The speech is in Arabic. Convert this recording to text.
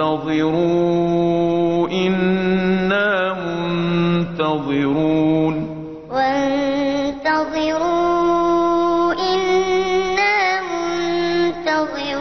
وَانتَظِرُوا إِنَّا مُنتَظِرُونَ. وَانتَظِرُوا إِنَّا مُنتَظِرُونَ.